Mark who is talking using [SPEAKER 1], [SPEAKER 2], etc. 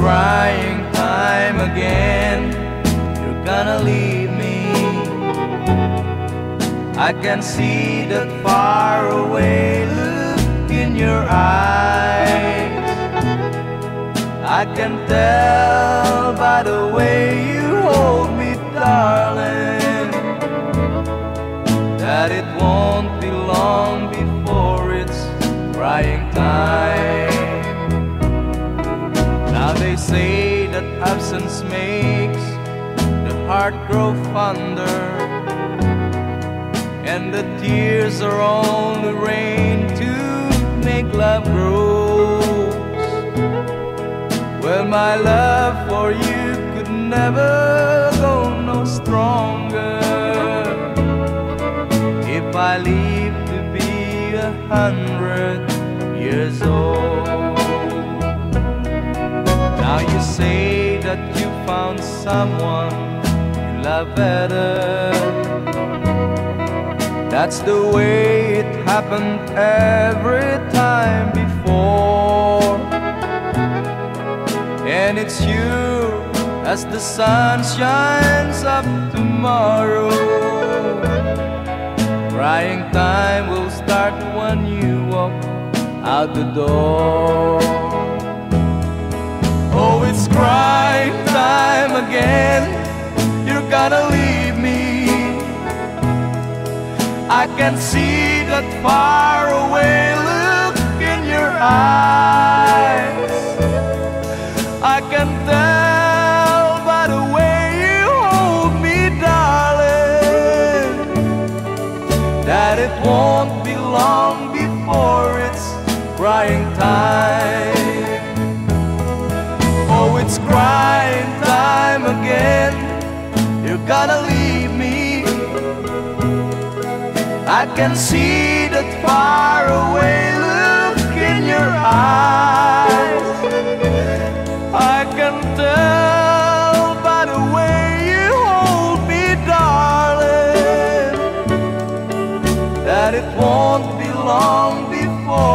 [SPEAKER 1] crying time again. You're gonna leave me. I can see the faraway look in your eyes. I can tell by the way you hold me, darling That it won't be long before it's crying time. They say that absence makes the heart grow fonder, and the tears are only rain to make love grow. Well, my love for you could never go no stronger if I live to be a hundred years old. Found someone you love better. That's the way it happened every time before. And it's you as the sun shines up tomorrow. Crying time will start when you walk out the door. Again. You're gonna leave me. I can see that far away look in your eyes. I can tell by the way you hold me, darling, that it won't be long before it's crying time. It's crying time again. You're gonna leave me. I can see that far away look in your eyes. I can tell by the way you hold me, darling, that it won't be long before